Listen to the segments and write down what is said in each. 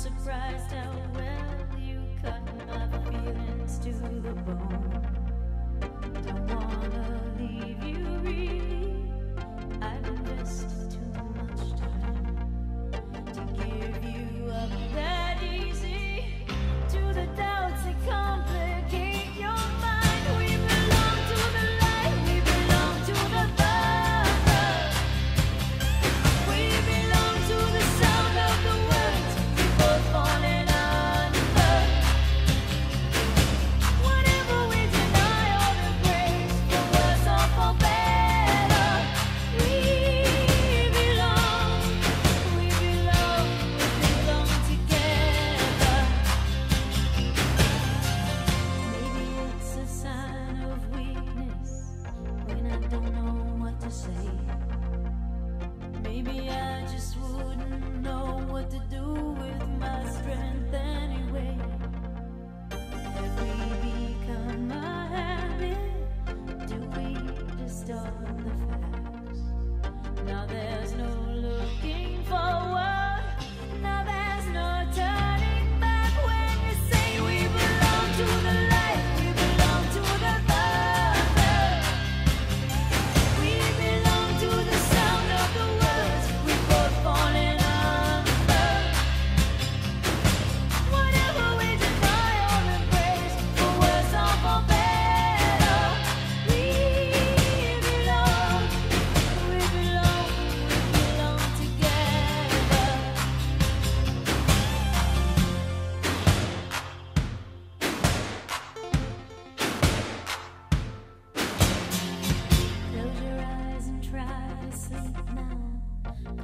surprised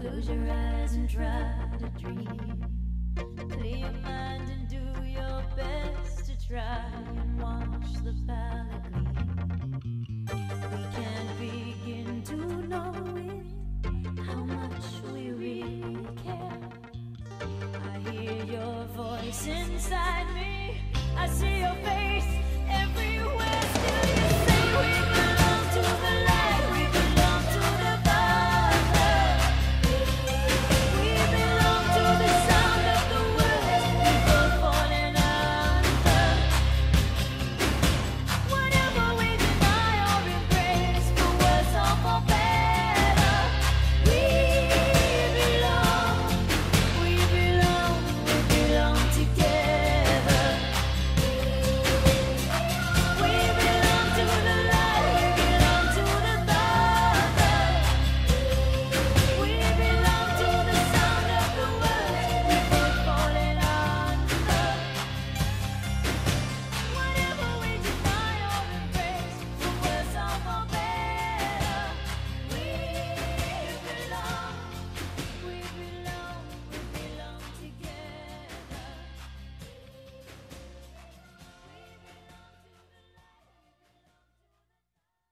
Close your eyes and try to dream. Clear your mind and do your best to try and wash the valley gleam. We can't begin to know it, how much we really care. I hear your voice inside me. I see your face everywhere.